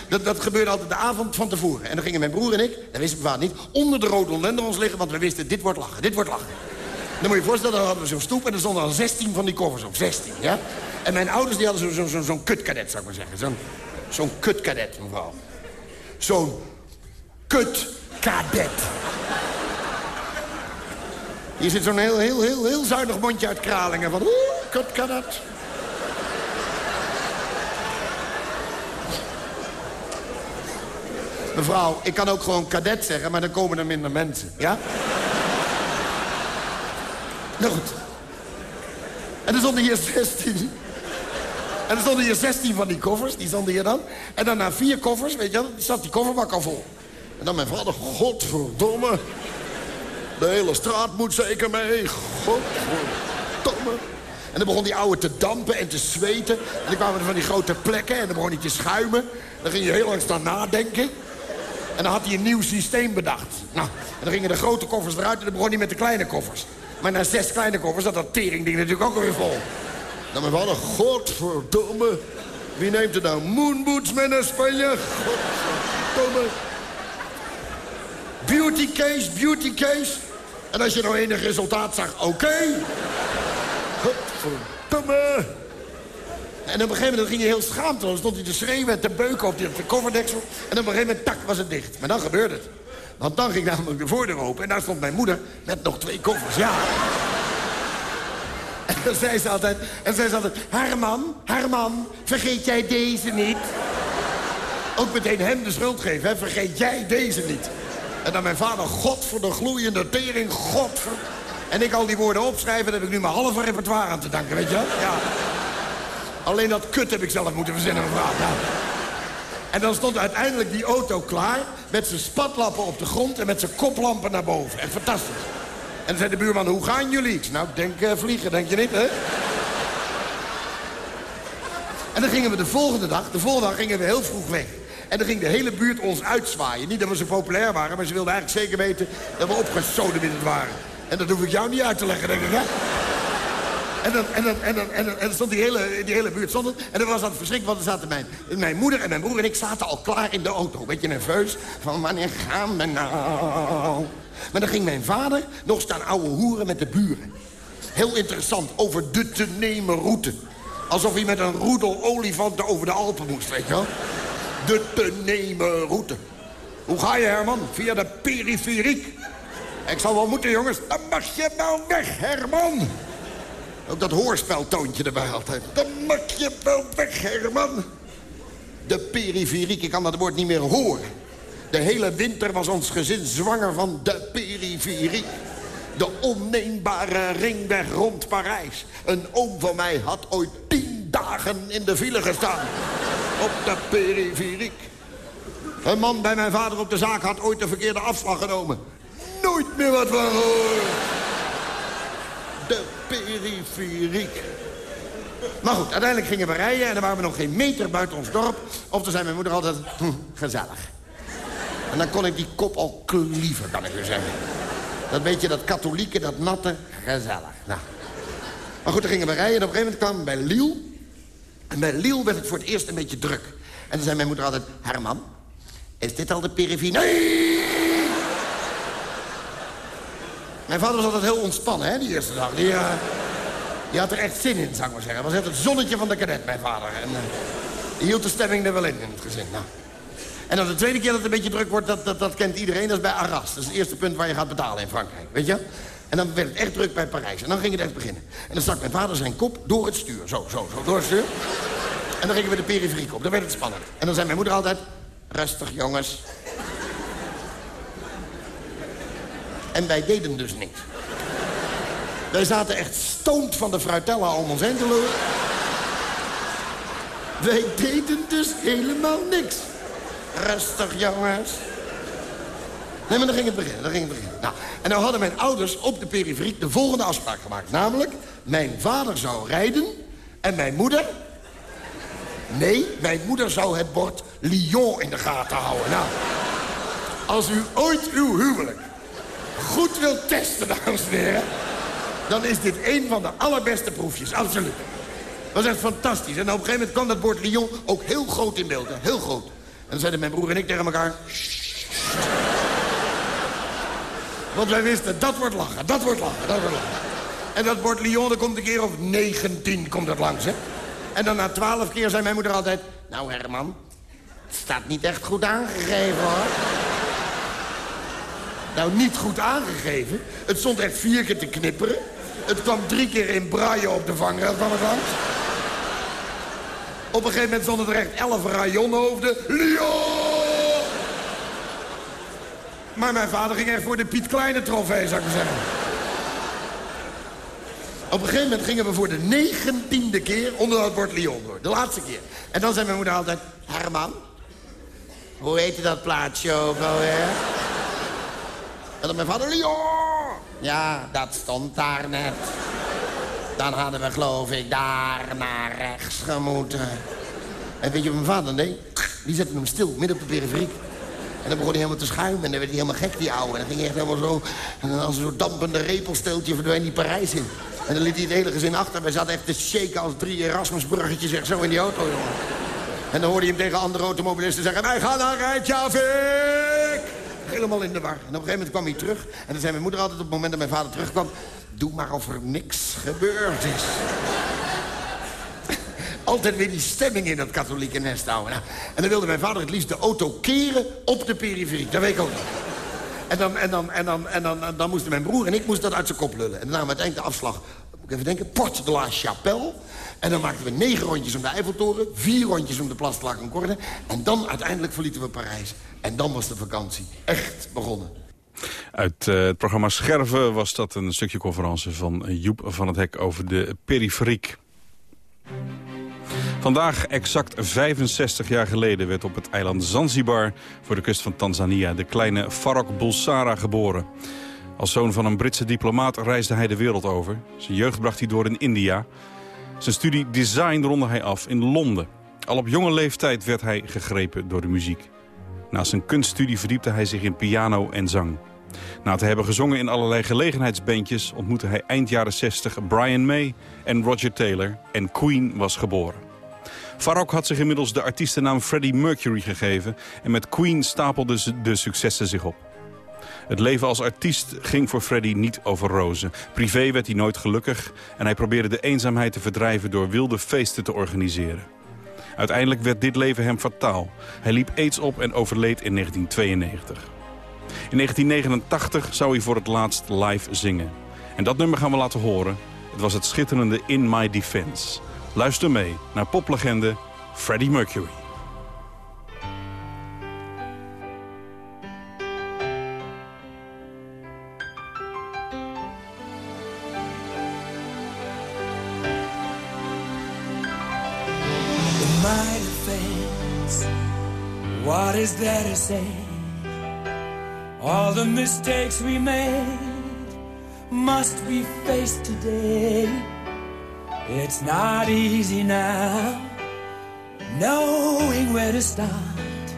Dat, dat, gebeurde altijd de avond van tevoren. En dan gingen mijn broer en ik, dat wist mijn vader niet... onder de rhododendrons liggen, want we wisten, dit wordt lachen, dit wordt lachen. Dan moet je voorstellen, dan hadden zo'n stoep... en er stonden al 16 van die koffers op, 16, ja? En mijn ouders die hadden zo'n zo, zo, zo kutkadet, zou ik maar zeggen. Zo'n zo'n kutkadet, mevrouw. Zo'n kutkadet. Hier zit zo'n heel, heel, heel, heel zuinig mondje uit Kralingen van... Oeh, kutkadet. Mevrouw, ik kan ook gewoon kadet zeggen, maar dan komen er minder mensen, ja? Nou goed. En er stonden hier 16. En er stonden hier 16 van die koffers, die stonden hier dan. En dan na vier koffers, weet je wel, zat die kofferbak al vol. En dan mijn vader, godverdomme. De hele straat moet zeker mee, godverdomme. En dan begon die ouwe te dampen en te zweten. En dan kwamen er van die grote plekken en dan begon hij te schuimen. Dan ging je heel lang staan nadenken. En dan had hij een nieuw systeem bedacht. Nou, en dan gingen de grote koffers eruit en dan begon hij met de kleine koffers. Maar na zes kleine koffers zat dat teringding natuurlijk ook alweer vol. Dan mijn vader, godverdomme. Wie neemt er nou moonboots mee naar Spanje? Godverdomme. Beauty case, beauty case. En als je nou enig resultaat zag, oké. Godverdomme. En op een gegeven moment ging hij heel schaamteloos. stond hij te schreeuwen en te beuken op, de kofferdeksel. En op een gegeven moment, tak, was het dicht. Maar dan gebeurde het. Want dan ging namelijk de voordeur open en daar stond mijn moeder met nog twee koffers. Ja. En dan zei ze altijd, en zei ze altijd, Herman, Herman, vergeet jij deze niet? Ook meteen hem de schuld geven, hè? vergeet jij deze niet? En dan mijn vader, god voor de gloeiende tering, god voor... En ik al die woorden opschrijven, daar heb ik nu mijn halve repertoire aan te danken, weet je wel? Ja. Alleen dat kut heb ik zelf moeten verzinnen, mevrouw. En dan stond uiteindelijk die auto klaar... met zijn spatlappen op de grond en met zijn koplampen naar boven. Echt fantastisch. En zei de buurman, hoe gaan jullie? Ik zei, nou, ik denk uh, vliegen, denk je niet, hè? En dan gingen we de volgende dag, de volgende dag gingen we heel vroeg weg. En dan ging de hele buurt ons uitzwaaien. Niet dat we zo populair waren, maar ze wilden eigenlijk zeker weten... dat we opgesodemiddeld waren. En dat hoef ik jou niet uit te leggen, denk ik, hè? En dan, en en en stond die hele, die hele buurt zonder. En dan was dat verschrikkelijk, want er zaten mijn, mijn moeder en mijn broer en ik zaten al klaar in de auto. Beetje nerveus, van wanneer gaan we nou? Maar dan ging mijn vader nog staan ouwe hoeren met de buren. Heel interessant, over de te nemen route. Alsof hij met een roedel olifanten over de Alpen moest, weet je wel? De te nemen route. Hoe ga je, Herman? Via de periferiek. Ik zal wel moeten, jongens. Dan mag je wel weg, Herman. Ook dat hoorspeltoontje erbij altijd. Dan mag je wel weg, Herman. De periferiek, ik kan dat woord niet meer horen. De hele winter was ons gezin zwanger van de periferiek. De onneembare ringweg rond Parijs. Een oom van mij had ooit tien dagen in de file gestaan. Op de periferiek. Een man bij mijn vader op de zaak had ooit de verkeerde afslag genomen. Nooit meer wat van horen. De periferiek. Maar goed, uiteindelijk gingen we rijden en dan waren we nog geen meter buiten ons dorp. Of toen zei mijn moeder altijd, hm, gezellig. En dan kon ik die kop al klieven, kan ik u zeggen. Dat beetje dat katholieke, dat natte, gezellig. Nou. Maar goed, dan gingen we rijden en op een gegeven moment kwamen bij Liel. En bij Liel werd het voor het eerst een beetje druk. En dan zei mijn moeder altijd... Herman, is dit al de periferie? Mijn vader was altijd heel ontspannen, hè, die eerste dag. Die, uh, die had er echt zin in, zou ik maar zeggen. Hij was echt het zonnetje van de kadet, mijn vader. En uh, die hield de stemming er wel in, in het gezin. Nou. En dan de tweede keer dat het een beetje druk wordt, dat, dat, dat kent iedereen. Dat is bij Arras. Dat is het eerste punt waar je gaat betalen in Frankrijk, weet je? En dan werd het echt druk bij Parijs. En dan ging het echt beginnen. En dan stak mijn vader zijn kop door het stuur. Zo, zo, zo, door het stuur. En dan gingen we de periferie op. Dan werd het spannend. En dan zei mijn moeder altijd... Rustig, jongens. En wij deden dus niks. Wij zaten echt stoond van de fruitella om ons heen te lopen. Wij deden dus helemaal niks. Rustig, jongens. Nee, maar dan ging het beginnen, dan ging het beginnen. Nou, en nou hadden mijn ouders op de periferie de volgende afspraak gemaakt. Namelijk, mijn vader zou rijden en mijn moeder... Nee, mijn moeder zou het bord Lyon in de gaten houden. Nou, als u ooit uw huwelijk goed wilt testen, dames en heren... dan is dit een van de allerbeste proefjes, absoluut. Dat was echt fantastisch. En op een gegeven moment kwam dat bord Lyon ook heel groot in beeld. Heel groot. En dan zeiden mijn broer en ik tegen elkaar... Want wij wisten, dat wordt lachen, dat wordt lachen, dat wordt lachen. En dat bord Lyon, er komt een keer of 19 komt dat langs, hè. En dan na twaalf keer zei mijn moeder altijd... Nou, Herman, het staat niet echt goed aangegeven, hoor. Nou, niet goed aangegeven. Het stond echt vier keer te knipperen. Het kwam drie keer in braille op de vangrail van het langs. Op een gegeven moment stonden er echt elf rayonhoofden. Lyon! Maar mijn vader ging echt voor de Piet Kleine trofee, zou ik zeggen. Op een gegeven moment gingen we voor de negentiende keer onder dat bord Lyon door. De laatste keer. En dan zei mijn moeder altijd... Herman, hoe heette dat plaatsje ook alweer? En dan mijn vader... Lyon! Ja, dat stond daar net. Dan hadden we, geloof ik, daar naar rechts gemoeten. En weet je wat mijn vader deed? Die zette hem stil, midden op de periferie. En dan begon hij helemaal te schuimen en dan werd hij helemaal gek, die ouwe. En dan ging hij echt helemaal zo... En dan als een soort dampende repelsteeltje verdween die Parijs in. En dan liet hij het hele gezin achter. Wij zaten echt te shaken als drie Erasmusbruggetjes echt zo in die auto, jongen. En dan hoorde je hem tegen andere automobilisten zeggen... Wij gaan naar Reykjavik! Helemaal in de war. En op een gegeven moment kwam hij terug. En dan zei mijn moeder altijd op het moment dat mijn vader terugkwam... Doe maar of er niks gebeurd is. Altijd weer die stemming in dat katholieke nest houden. Nou, en dan wilde mijn vader het liefst de auto keren op de periferie. Dat weet ik ook niet. En dan, en dan, en dan, en dan, en dan moesten mijn broer en ik moesten dat uit zijn kop lullen. En we uiteindelijk de afslag, even denken, Port de la Chapelle. En dan maakten we negen rondjes om de Eiffeltoren, vier rondjes om de Place de la Concorde. En dan uiteindelijk verlieten we Parijs. En dan was de vakantie echt begonnen. Uit uh, het programma Scherven was dat een stukje conferentie van Joep van het Hek over de periferiek. Vandaag, exact 65 jaar geleden, werd op het eiland Zanzibar... voor de kust van Tanzania de kleine Farok Bulsara geboren. Als zoon van een Britse diplomaat reisde hij de wereld over. Zijn jeugd bracht hij door in India. Zijn studie design ronde hij af in Londen. Al op jonge leeftijd werd hij gegrepen door de muziek. Na zijn kunststudie verdiepte hij zich in piano en zang. Na te hebben gezongen in allerlei gelegenheidsbandjes... ontmoette hij eind jaren 60 Brian May en Roger Taylor... en Queen was geboren. Farok had zich inmiddels de artiestennaam Freddie Mercury gegeven... en met Queen stapelden de successen zich op. Het leven als artiest ging voor Freddie niet over rozen. Privé werd hij nooit gelukkig en hij probeerde de eenzaamheid te verdrijven... door wilde feesten te organiseren. Uiteindelijk werd dit leven hem fataal. Hij liep aids op en overleed in 1992. In 1989 zou hij voor het laatst live zingen. En dat nummer gaan we laten horen. Het was het schitterende In My Defense. Luister mee naar poplegende Freddie Mercury. There say? All the mistakes we made must be faced today. It's not easy now, knowing where to start,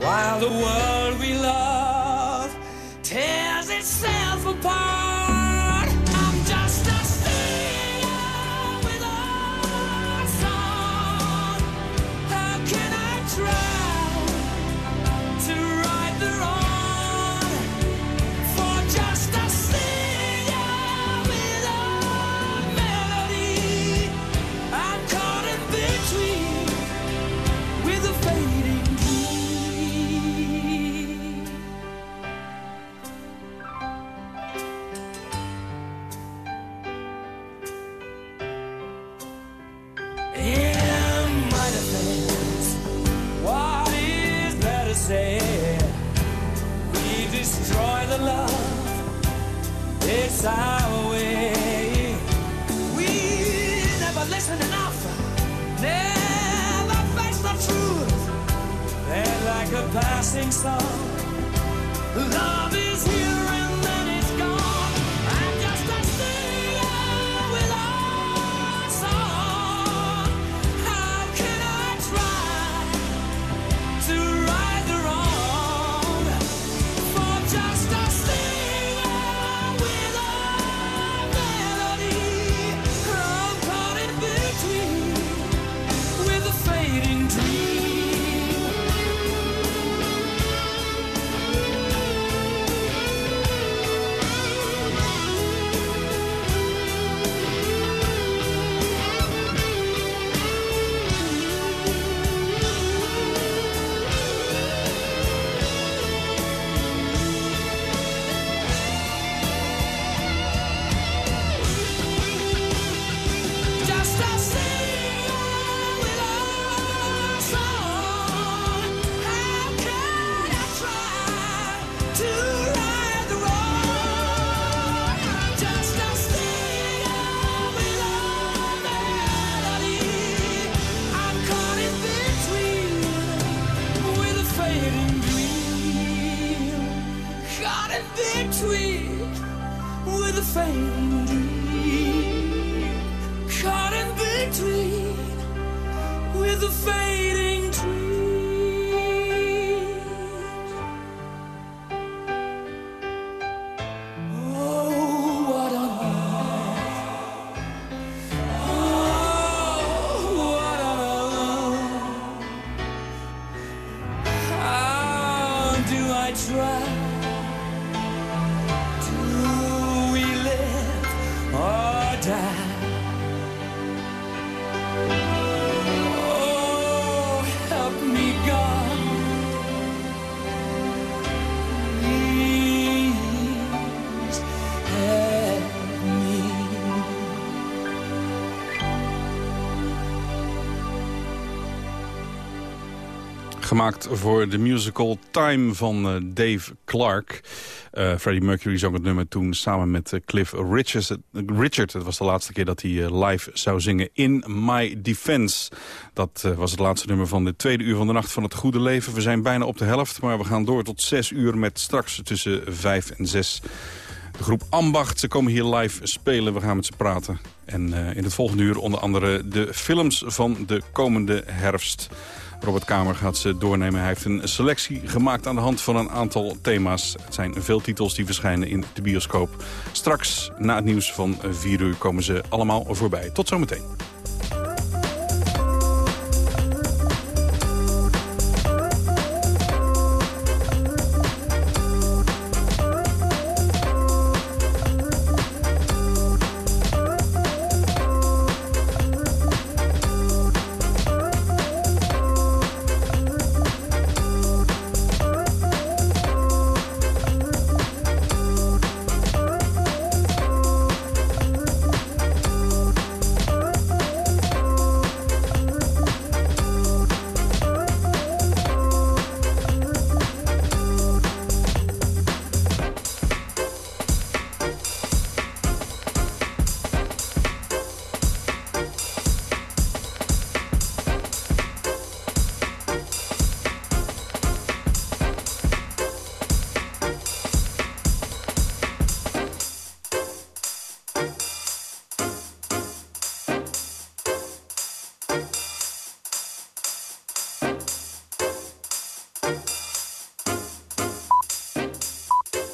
while the world we love tears itself apart. Gemaakt voor de musical Time van eh, Dave Clark. Eh, Freddie Mercury zong het nummer toen samen met eh, Cliff Richards, Richard. Het was de laatste keer dat hij live zou zingen in My Defense. Dat was het laatste nummer van de tweede uur van de Nacht van het Goede Leven. We zijn bijna op de helft, maar we gaan door tot zes uur met straks tussen vijf en zes... De groep Ambacht, ze komen hier live spelen. We gaan met ze praten. En in het volgende uur onder andere de films van de komende herfst. Robert Kamer gaat ze doornemen. Hij heeft een selectie gemaakt aan de hand van een aantal thema's. Het zijn veel titels die verschijnen in de bioscoop. Straks, na het nieuws van 4 uur, komen ze allemaal voorbij. Tot zometeen.